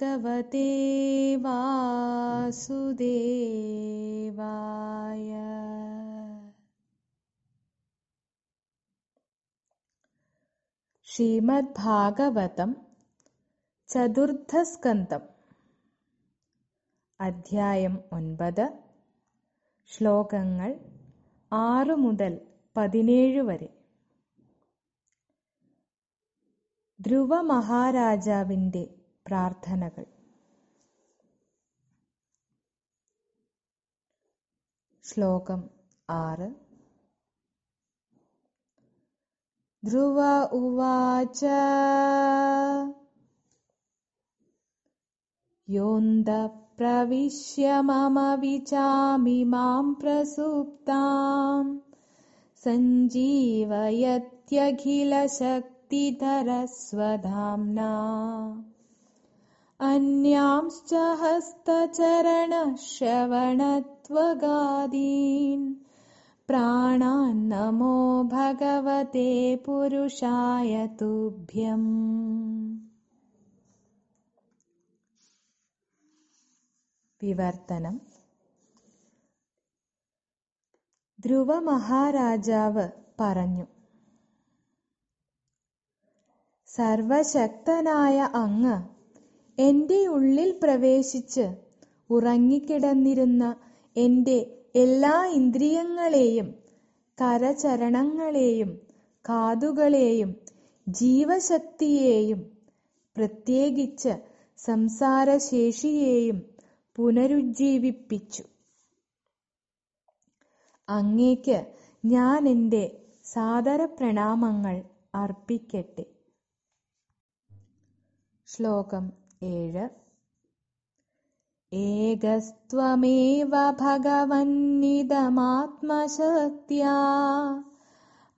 भगवते वासुदेवाय ശ്രീമദ്ഭാഗവതം ചതുർത്ഥസ്കന്ധം അധ്യായം ഒൻപത് ശ്ലോകങ്ങൾ ആറ് മുതൽ പതിനേഴ് വരെ ധ്രുവ മഹാരാജാവിന്റെ പ്രാർത്ഥനകൾ ശ്ലോകം ആറ് ध्रुव उवाच योऽन्दप्रविश्य मम विचामिमां प्रसुप्ताम् सञ्जीवयत्यखिलशक्तिधरस्वधाम्ना अन्यांश्च हस्तचरणश्रवणत्वगादीन् प्राणान्नमो भगवते पुरुषाय तुभ्यम् വിവർത്തനം ധ്രുവ മഹാരാജാവ് പറഞ്ഞു സർവശക്തനായ അങ്ങ് എന്റെ ഉള്ളിൽ പ്രവേശിച്ച് ഉറങ്ങിക്കിടന്നിരുന്ന എന്റെ എല്ലാ ഇന്ദ്രിയങ്ങളെയും കരചരണങ്ങളെയും കാതുകളെയും ജീവശക്തിയെയും പ്രത്യേകിച്ച് സംസാരശേഷിയെയും പുനരുജ്ജീവിപ്പിച്ചു. അങ്ങേക്ക് ഞാൻ എന്റെ സാദര പ്രണാമങ്ങൾ അർപ്പിക്കട്ടെ. ശ്ലോകം ഏഴ് एकस्त्वमेव भगवन्निदमात्मशक्त्या।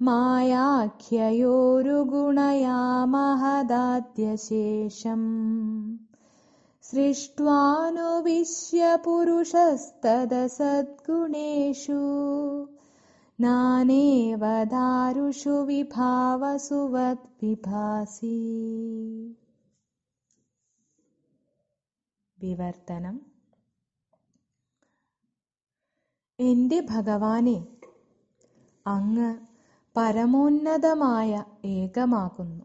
मायाख्ययोरुगुणया महदाद्यशेषम् सृष्ट्वानुविश्य पुरुषस्तदसद्गुणेषु। नानेव दारुषु विभावसुवद्विभासि വിവർത്തനം. എന്റെ ഭഗവാനെ അങ്ങ് പരമോന്നതമായ ഏകമാകുന്നു.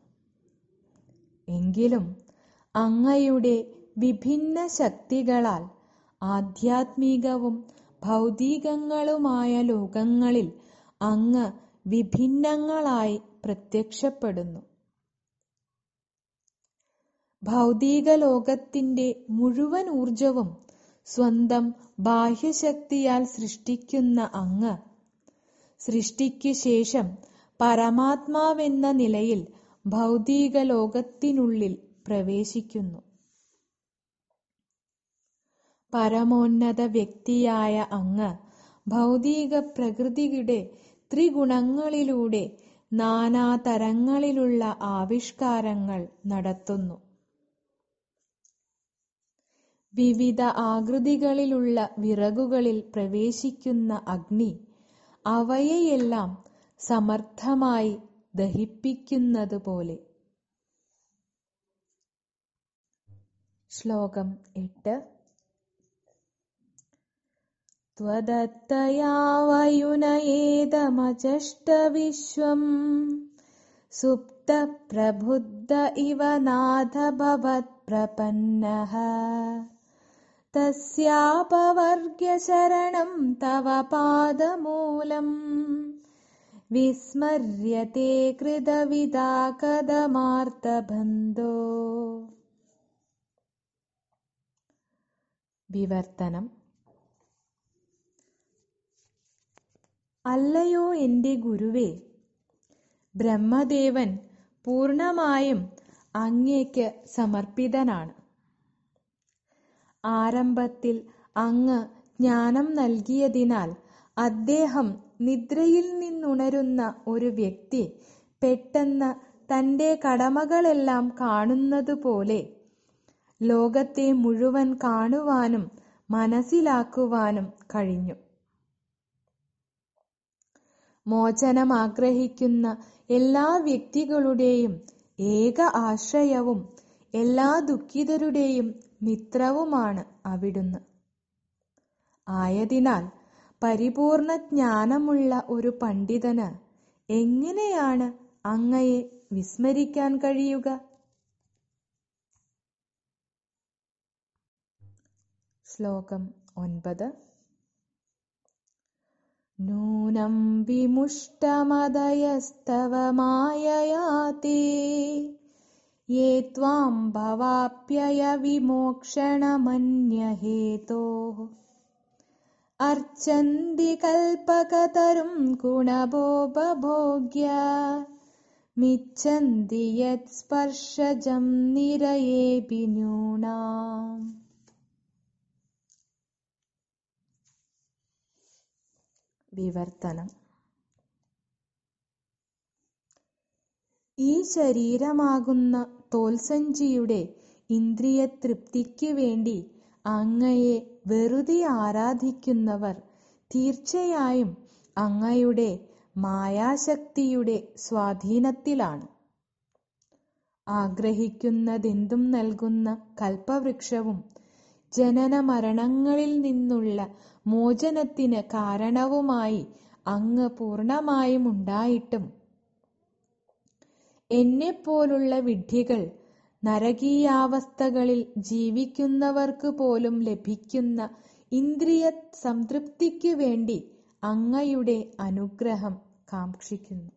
എങ്കിലും അങ്ങയുടെ വിഭിന്ന ശക്തികളാൽ ആധ്യാത്മികവും ഭൗതികങ്ങളുമായ ലോകങ്ങളിൽ അങ്ങ് വിഭിന്നങ്ങളായി പ്രത്യക്ഷപ്പെടുന്നു. ഭൗതിക ലോകത്തിന്റെ മുഴുവൻ ഊർജവും സ്വന്തം ബാഹ്യശക്തിയാൽ സൃഷ്ടിക്കുന്ന അങ്ങ്. സൃഷ്ടിക്ക് ശേഷം പരമാത്മാവെന്ന നിലയിൽ ഭൗതിക ലോകത്തിനുള്ളിൽ പ്രവേശിക്കുന്നു. പരമോന്നത വ്യക്തിയായ അങ്ങ് ഭൗതിക പ്രകൃതിയുടെ ത്രിഗുണങ്ങളിലൂടെ നാനാതരങ്ങളിലുള്ള ആവിഷ്കാരങ്ങൾ നടത്തുന്നു. വിവിധ ആകൃതികളിലുള്ള വിറകുകളിൽ പ്രവേശിക്കുന്ന അഗ്നി അവയെയെല്ലാം സമർത്ഥമായി ദഹിപ്പിക്കുന്നതുപോലെ ശ്ലോകം എട്ട് त्वदत्तया वयुनयेदमजष्टविश्वम् सुप्तप्रबुद्ध इव नाथ भवत्प्रपन्नः तस्यापवर्ग्य तव पादमूलम् विस्मर्यते कृतविदा कदमार्तबन्धो വിവർത്തനം അല്ലയോ എന്റെ ഗുരുവേ ബ്രഹ്മദേവൻ പൂർണമായും അങ്ങേക്ക് സമർപ്പിതനാണ് ആരംഭത്തിൽ അങ്ങ് ജ്ഞാനം നൽകിയതിനാൽ അദ്ദേഹം നിദ്രയിൽ നിന്നുണരുന്ന ഒരു വ്യക്തി പെട്ടെന്ന് തന്റെ കടമകളെല്ലാം കാണുന്നത് പോലെ ലോകത്തെ മുഴുവൻ കാണുവാനും മനസ്സിലാക്കുവാനും കഴിഞ്ഞു. മോചനം ആഗ്രഹിക്കുന്ന എല്ലാ വ്യക്തികളുടെയും ഏക ആശ്രയവും എല്ലാ ദുഃഖിതരുടെയും മിത്രവുമാണ് അവിടുന്ന്. ആയതിനാൽ പരിപൂർണ ജ്ഞാനമുള്ള ഒരു പണ്ഡിതന് എങ്ങനെയാണ് അങ്ങയെ വിസ്മരിക്കാൻ കഴിയുക? ശ്ലോകം ഒൻപത്. നൂനം വിമുഷ്ടമതയസ്തവ യേ त्वां भवाप्ययविमोक्षणमन्यहेतोः अर्चन्ति कल्पकतरुं കൽപകതരും मिच्छन्ति यत्स्पर्शजं निरयेऽपि ന്യൂനാം വിവർത്തനം ഈ ശരീരമാകുന്ന തോൽസഞ്ചിയുടെ ഇന്ദ്രിയ തൃപ്തിക്ക് വേണ്ടി അങ്ങയെ വെറുതെ ആരാധിക്കുന്നവർ തീർച്ചയായും അങ്ങയുടെ മായാശക്തിയുടെ സ്വാധീനത്തിലാണ്. ആഗ്രഹിക്കുന്നതെന്തും നൽകുന്ന കൽപ്പവൃക്ഷവും ജനന മരണങ്ങളിൽ നിന്നുള്ള മോചനത്തിന് കാരണവുമായി അങ്ങ് പൂർണമായും ഉണ്ടായിട്ടും എന്നെപ്പോലുള്ള വിഡ്ഢികൾ നരകീയാവസ്ഥകളിൽ ജീവിക്കുന്നവർക്ക് പോലും ലഭിക്കുന്ന ഇന്ദ്രിയ സംതൃപ്തിക്ക് വേണ്ടി അങ്ങയുടെ അനുഗ്രഹം കാക്ഷിക്കുന്നു.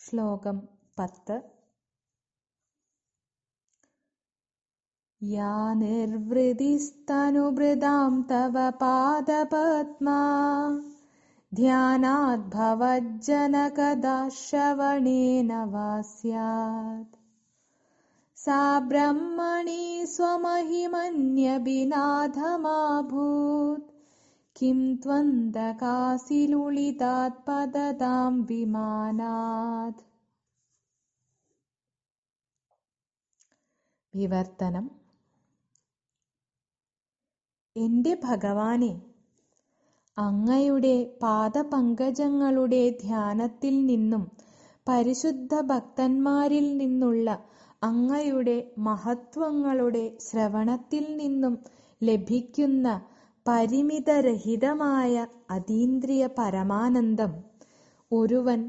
ശ്ലോകം പത്ത്. या निर्वृदिस्तनुबृदाम् तव पादपद्मा। ध्यानाद्भवज्जनकदा श्रवणेन वा स्यात्। सा ब्रह्मणि स्वमहिमन्यभिनाथमाभूत् किं किम् त्वन्दकासिलुळितात्पतदाम् विमानात्। विवर्तनम्। എന്റെ ഭഗവാനെ അങ്ങയുടെ പാദപങ്കജങ്ങളുടെ ധ്യാനത്തിൽ നിന്നും പരിശുദ്ധ ഭക്തന്മാരിൽ നിന്നുള്ള അങ്ങയുടെ മഹത്വങ്ങളുടെ ശ്രവണത്തിൽ നിന്നും ലഭിക്കുന്ന പരിമിതരഹിതമായ അതീന്ദ്രിയ പരമാനന്ദം ഒരുവൻ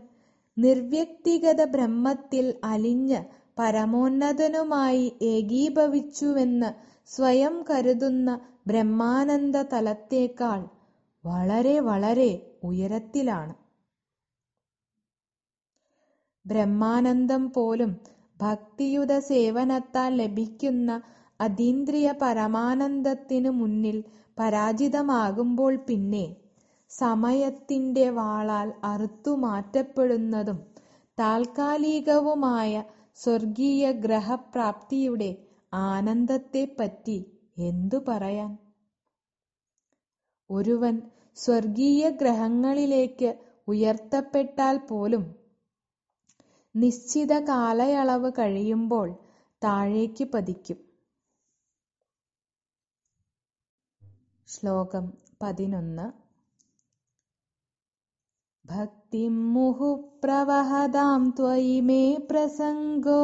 നിർവ്യക്തിഗത ബ്രഹ്മത്തിൽ അലിഞ്ഞ് പരമോന്നതനുമായി ഏകീഭവിച്ചുവെന്ന് സ്വയം കരുതുന്ന ബ്രഹ്മാനന്ദ തലത്തേക്കാൾ വളരെ വളരെ ഉയരത്തിലാണ്. ബ്രഹ്മാനന്ദം പോലും ഭക്തിയുത സേവനത്താൽ ലഭിക്കുന്ന അതീന്ദ്രിയ പരമാനന്ദത്തിനു മുന്നിൽ പരാജിതമാകുമ്പോൾ പിന്നെ സമയത്തിന്റെ വാളാൽ അറുത്തുമാറ്റപ്പെടുന്നതും താൽക്കാലികവുമായ സ്വർഗീയ ഗ്രഹപ്രാപ്തിയുടെ ആനന്ദത്തെപ്പറ്റി എന്തു പറയാൻ? ഒരുവൻ സ്വർഗീയ ഗ്രഹങ്ങളിലേക്ക് ഉയർത്തപ്പെട്ടാൽ പോലും നിശ്ചിത കാലയളവ് കഴിയുമ്പോൾ താഴേക്ക് പതിക്കും. ശ്ലോകം പതിനൊന്ന്. ഭക്തിം മുഹു പ്രവഹതാം ത്വയി മേ പ്രസംഗോ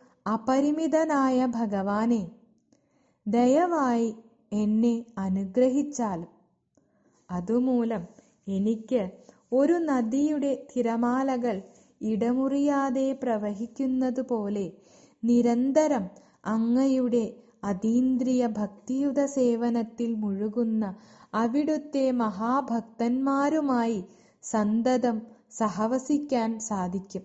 അപരിമിതനായ ഭഗവാനെ ദയവായി എന്നെ അനുഗ്രഹിച്ചാലും അതുമൂലം എനിക്ക് ഒരു നദിയുടെ തിരമാലകൾ ഇടമുറിയാതെ പ്രവഹിക്കുന്നതുപോലെ നിരന്തരം അങ്ങയുടെ അതീന്ദ്രിയ ഭക്തിയുത സേവനത്തിൽ മുഴുകുന്ന അവിടുത്തെ മഹാഭക്തന്മാരുമായി സന്തതം സഹവസിക്കാൻ സാധിക്കും.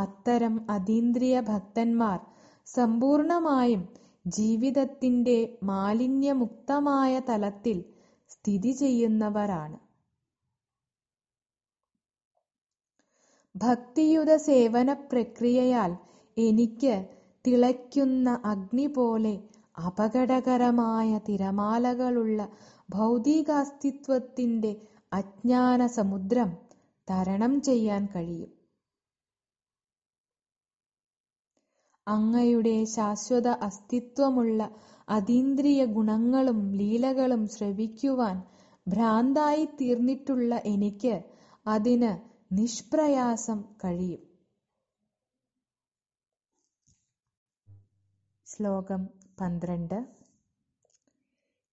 അത്തരം അതീന്ദ്രിയ ഭക്തന്മാർ സമ്പൂർണമായും ജീവിതത്തിന്റെ മാലിന്യമുക്തമായ തലത്തിൽ സ്ഥിതി ചെയ്യുന്നവരാണ്. ഭക്തിയുത സേവന പ്രക്രിയയാൽ എനിക്ക് തിളയ്ക്കുന്ന അഗ്നി പോലെ അപകടകരമായ തിരമാലകളുള്ള ഭൗതികാസ്തിത്വത്തിന്റെ അജ്ഞാന സമുദ്രം തരണം ചെയ്യാൻ കഴിയും. അങ്ങയുടെ ശാശ്വത അസ്തിത്വമുള്ള അതീന്ദ്രിയ ഗുണങ്ങളും ലീലകളും ശ്രവിക്കുവാൻ ഭ്രാന്തായി തീർന്നിട്ടുള്ള എനിക്ക് അതിന് നിഷ്പ്രയാസം കഴിയും. ശ്ലോകം പന്ത്രണ്ട്.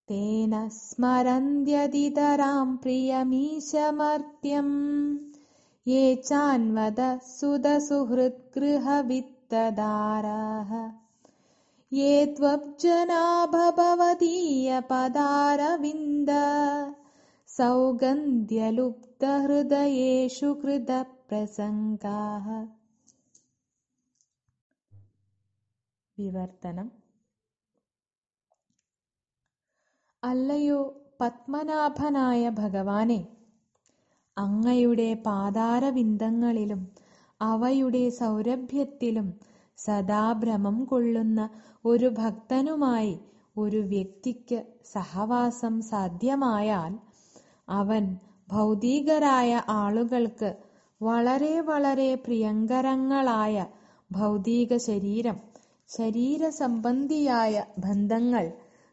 തേന സ്മരന്ത്യതിതരാം പ്രിയമീശമർത്യം യേ ചാൻവദ സുതസുഹൃദ്ഗൃഹവിത്തദാരാः ये त्वब्जनाभवदीयपदारविन्द സൗഗന്ധ്യലുപ്തഹൃദയേഷു കൃതപ്രസംഗാः വിവർത്തനം അല്ലയോ പത്മനാഭനായ ഭഗവാനെ അങ്ങയുടെ പാതാരവിന്ദങ്ങളിലും അവയുടെ സൗരഭ്യത്തിലും സദാഭ്രമം കൊള്ളുന്ന ഒരു ഭക്തനുമായി ഒരു വ്യക്തിക്ക് സഹവാസം സാധ്യമായാൽ അവൻ ഭൗതികരായ ആളുകൾക്ക് വളരെ വളരെ പ്രിയങ്കരങ്ങളായ ഭൗതിക ശരീരം ശരീര സംബന്ധിയായ ബന്ധങ്ങൾ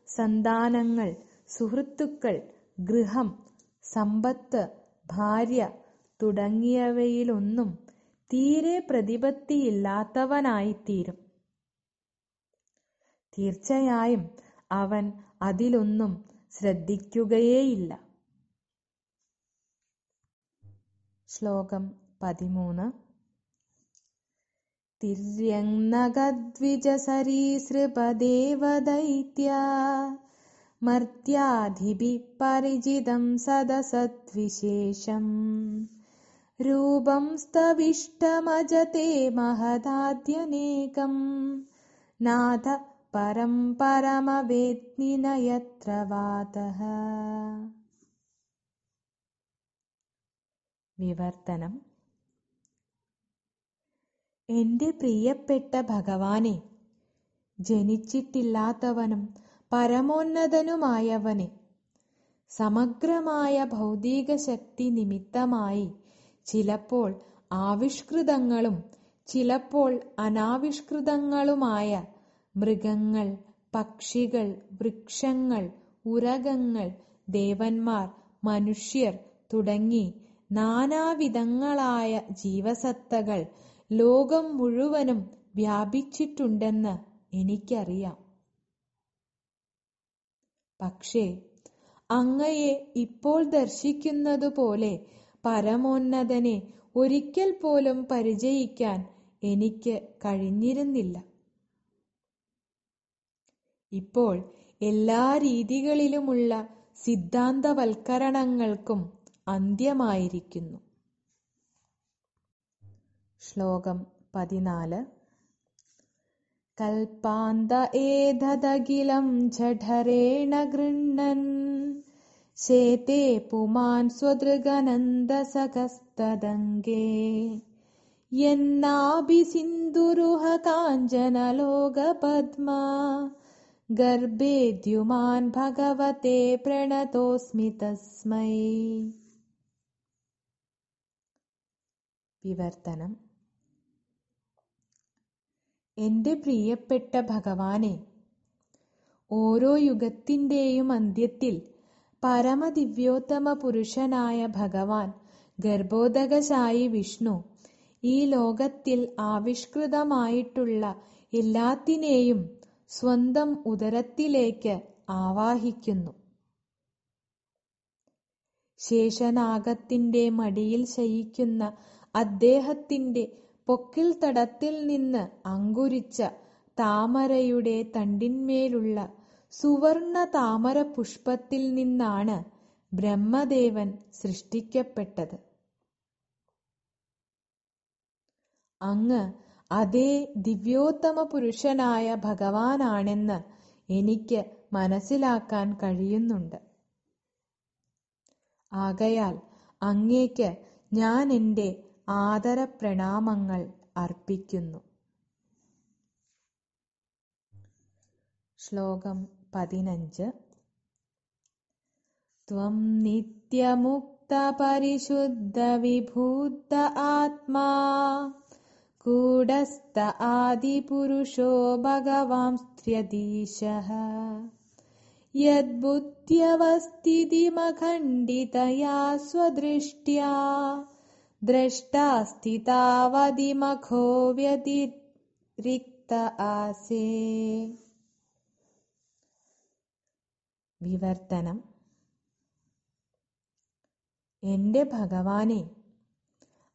സന്താനങ്ങൾ സുഹൃത്തുക്കൾ ഗൃഹം സമ്പത്ത് ഭാര്യ തുടങ്ങിയവയിലൊന്നും തീരെ പ്രതിപത്തിയില്ലാത്തവനായിത്തീരും. തീർച്ചയായും അവൻ അതിലൊന്നും ശ്രദ്ധിക്കുകയേയില്ല. ശ്ലോകം പതിമൂന്ന്. തിര്യങ്നഗദ്വിജസരീസൃപദേവദൈത്യ മർത്യാധിഭിः പരിചിതം സദസദ്വിശേഷം. രൂപം സ്തവിഷ്ടമജത്തെ മഹദാദ്യനേകം. നാഥ പരം പരമവേത്നി നയത്ര വാതഃ വിവർത്തനം. എന്റെ പ്രിയപ്പെട്ട ഭഗവാനെ ജനിച്ചിട്ടില്ലാത്തവനും പരമോന്നതനുമായവനെ സമഗ്രമായ ഭൗതിക ശക്തി നിമിത്തമായി ചിലപ്പോൾ ആവിഷ്കൃതങ്ങളും ചിലപ്പോൾ അനാവിഷ്കൃതങ്ങളുമായ മൃഗങ്ങൾ പക്ഷികൾ വൃക്ഷങ്ങൾ ഉരകങ്ങൾ ദേവന്മാർ മനുഷ്യർ തുടങ്ങി നാനാവിധങ്ങളായ ജീവസത്തകൾ ലോകം മുഴുവനും വ്യാപിച്ചിട്ടുണ്ടെന്ന് എനിക്കറിയാം. പക്ഷേ അങ്ങയെ ഇപ്പോൾ ദർശിക്കുന്നതുപോലെ പരമോന്നതനെ ഒരിക്കൽ പോലും പരിചയിക്കാൻ എനിക്ക് കഴിഞ്ഞിരുന്നില്ല. ഇപ്പോൾ എല്ലാ രീതികളിലുമുള്ള സിദ്ധാന്തവൽക്കരണങ്ങൾക്കും അന്ത്യമായിരിക്കുന്നു. ശ്ലോകം പതിനാല്. കൽപ്പാന്ത ഏതദഖിലം ജഠരേണ ഗൃണ്ണൻ ശേതേ പുമാൻ സ്വദൃഗനന്ദസകസ്തദംഗേ യന്നാഭിസിന്ധുരുഹ കാഞ്ചനലോകപദ്മാ ഗർഭേദ്യുമാൻ ഭഗവത്തെ പ്രണതോസ്മി തസ്മൈ വിവർത്തനം എന്റെ പ്രിയപ്പെട്ട ഭഗവാനെ ഓരോ യുഗത്തിന്റെയും അന്ത്യത്തിൽ പരമദിവ്യോത്തമ പുരുഷനായ ഭഗവാൻ ഗർഭോദകശായി വിഷ്ണു ഈ ലോകത്തിൽ ആവിഷ്കൃതമായിട്ടുള്ള എല്ലാത്തിനെയും സ്വന്തം ഉദരത്തിലേക്ക് ആവാഹിക്കുന്നു. ശേഷനാഗത്തിന്റെ മടിയിൽ ശയിക്കുന്ന അദ്ദേഹത്തിന്റെ പൊക്കിൽ തടത്തിൽ നിന്ന് അങ്കുരിച്ച താമരയുടെ തണ്ടിന്മേലുള്ള സുവർണ താമര പുഷ്പത്തിൽ നിന്നാണ് ബ്രഹ്മദേവൻ സൃഷ്ടിക്കപ്പെട്ടത്. അങ്ങ് അതേ ദിവ്യോത്തമ പുരുഷനായ ഭഗവാനാണെന്ന് എനിക്ക് മനസ്സിലാക്കാൻ കഴിയുന്നുണ്ട്. ആകയാൽ അങ്ങേക്ക് ഞാൻ എന്റെ ആദരപ്രണാമങ്ങൾ അർപ്പിക്കുന്നു. ശ്ലോകം पदिनञ्च त्वं नित्यमुक्तपरिशुद्धविभूत आत्मा कूढस्त आदिपुरुषो भगवांस्त्र्यधीशः यद्बुद्ध्यवस्थितिमखण्डितया स्वदृष्ट्या द्रष्टास्ति तावदिमखो व्यदि आसे വിവർത്തനം. എന്റെ ഭഗവാനെ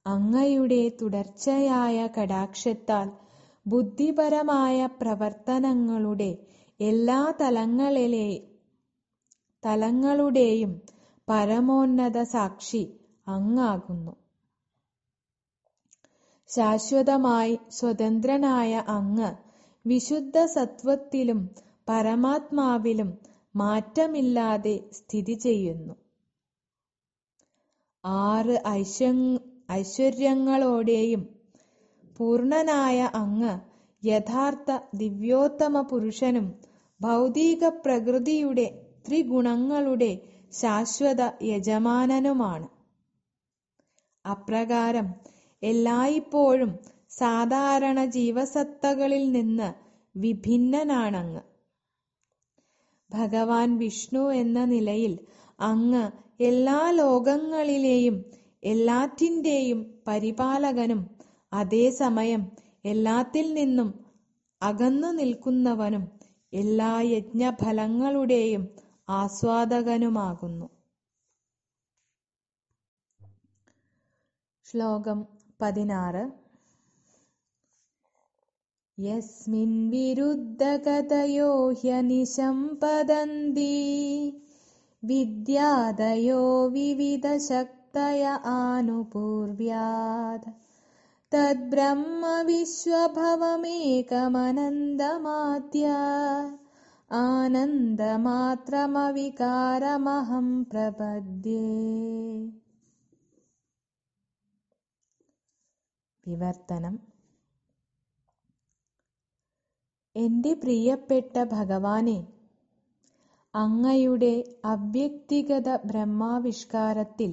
അങ്ങയുടെ തുടർച്ചയായ കടാക്ഷത്താൽ ബുദ്ധിപരമായ പ്രവർത്തനങ്ങളുടെ എല്ലാ തലങ്ങളിലെ തലങ്ങളുടെയും പരമോന്നത സാക്ഷി അങ്ങാകുന്നു. ശാശ്വതമായി സ്വതന്ത്രനായ അങ്ങ് വിശുദ്ധ സത്വത്തിലും പരമാത്മാവിലും മാറ്റമില്ലാതെ സ്ഥിതി ചെയ്യുന്നു. ആറ് ഐശ്വര്യങ്ങളോടെയും പൂർണനായ അങ്ങ് യഥാർത്ഥ ദിവ്യോത്തമ പുരുഷനും ഭൗതിക പ്രകൃതിയുടെ ത്രിഗുണങ്ങളുടെ ശാശ്വത യജമാനനുമാണ്. അപ്രകാരം എല്ലായ്പ്പോഴും സാധാരണ ജീവസത്തകളിൽ നിന്ന് വിഭിന്നനാണങ്ങ്. ഭഗവാൻ വിഷ്ണു എന്ന നിലയിൽ അങ്ങ് എല്ലാ ലോകങ്ങളിലെയും എല്ലാറ്റിന്റെയും പരിപാലകനും അതേസമയം എല്ലാത്തിൽ നിന്നും അകന്നു നിൽക്കുന്നവനും എല്ലാ യജ്ഞഫലങ്ങളുടെയും ആസ്വാദകനുമാകുന്നു. ശ്ലോകം പതിനാറ്. यस्मिन् विरुद्धगतयो ह्यनिशम्पदन्ती विद्यादयो विविधशक्तय आनुपूर्व्यात्। तद्ब्रह्म विश्वभवमेकमनन्दमात्या। आनन्दमात्रमविकारमहम् प्रपद्ये। विवर्तनम्। എന്റെ പ്രിയപ്പെട്ട ഭഗവാനെ അങ്ങയുടെ അവ്യക്തിഗത ബ്രഹ്മാവിഷ്കാരത്തിൽ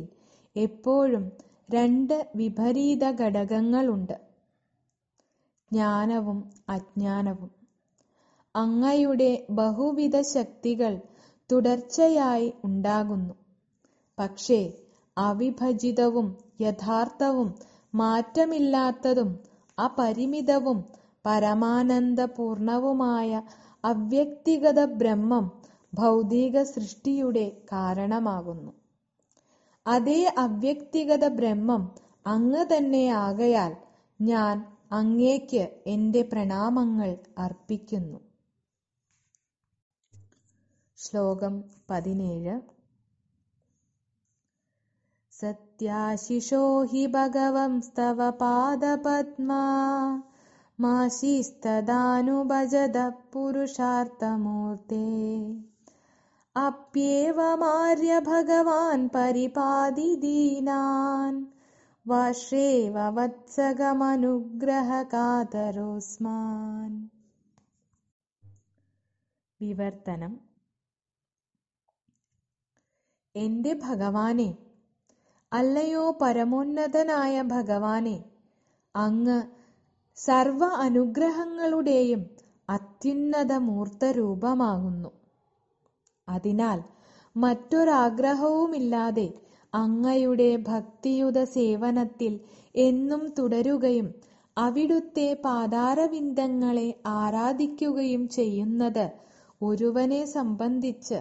എപ്പോഴും രണ്ട് വിപരീത ഘടകങ്ങളുണ്ട്. ജ്ഞാനവും അജ്ഞാനവും. അങ്ങയുടെ ബഹുവിധ ശക്തികൾ തുടർച്ചയായി ഉണ്ടാകുന്നു. പക്ഷേ അവിഭജിതവും യഥാർത്ഥവും മാറ്റമില്ലാത്തതും അപരിമിതവും പരമാനന്ദപൂർണവുമായ അവ്യക്തിഗത ബ്രഹ്മം ഭൗതിക സൃഷ്ടിയുടെ കാരണമാകുന്നു. അതേ അവ്യക്തിഗത ബ്രഹ്മം അങ്ങ് തന്നെ ആകയാൽ ഞാൻ അങ്ങേക്ക് എന്റെ പ്രണാമങ്ങൾ അർപ്പിക്കുന്നു. ശ്ലോകം പതിനേഴ്. സത്യാശിഷോ ഹി ഭഗവംസ്തവ പാദപത്മാ. മാശിസ്തദാനുഭജത പുരുഷാർത്ഥമൂർത്തേ അപ്യേവമാര്യ ഭഗവാൻ പരിപാതി ദീനാൻ വാശ്രേവ വത്സകമനുഗ്രഹകാതരോസ്മാൻ വിവർത്തനം എന്റെ ഭഗവാനെ അല്ലയോ പരമോന്നതനായ ഭഗവാനെ അങ്ങ് സർവ അനുഗ്രഹങ്ങളുടെയും അത്യുന്നത മൂർത്തരൂപമാകുന്നു അതിനാൽ മറ്റൊരാഗ്രഹവുമില്ലാതെ അങ്ങയുടെ ഭക്തിയുത സേവനത്തിൽ എന്നും തുടരുകയും അവിടുത്തെ പാതാരവിന്ദങ്ങളെ ആരാധിക്കുകയും ചെയ്യുന്നത് ഒരുവനെ സംബന്ധിച്ച്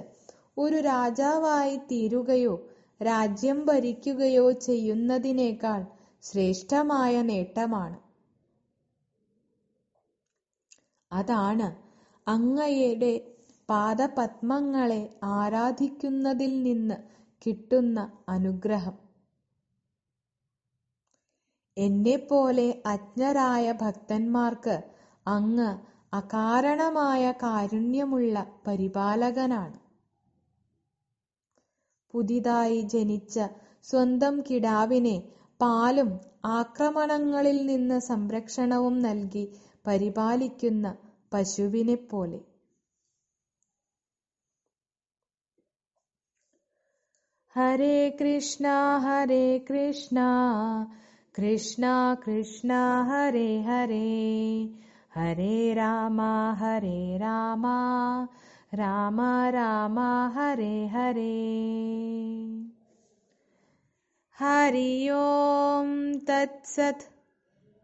ഒരു രാജാവായി തീരുകയോ രാജ്യം ഭരിക്കുകയോ ചെയ്യുന്നതിനേക്കാൾ ശ്രേഷ്ഠമായ നേട്ടമാണ്. അതാണ് അങ്ങയുടെ പാദപത്മങ്ങളെ ആരാധിക്കുന്നതിൽ നിന്ന് കിട്ടുന്ന അനുഗ്രഹം. എന്നെപ്പോലെ അജ്ഞരായ ഭക്തന്മാർക്ക് അങ്ങ് അകാരണമായ കാരുണ്യമുള്ള പരിപാലകനാണ്. പുതിയതായി ജനിച്ച സ്വന്തം കിടാവിനെ പാലും ആക്രമണങ്ങളിൽ നിന്ന് സംരക്ഷണവും നൽകി പരിപാലിക്കുന്ന പശുവിനെ പോലെ ഹരേ കൃഷ്ണ ഹരേ കൃഷ്ണ കൃഷ്ണ കൃഷ്ണ ഹരേ ഹരേ ഹരേ രാമ ഹരേ രാമ രാമ രാമ ഹരേ ഹരേ ഹരി ഓം തത്സത്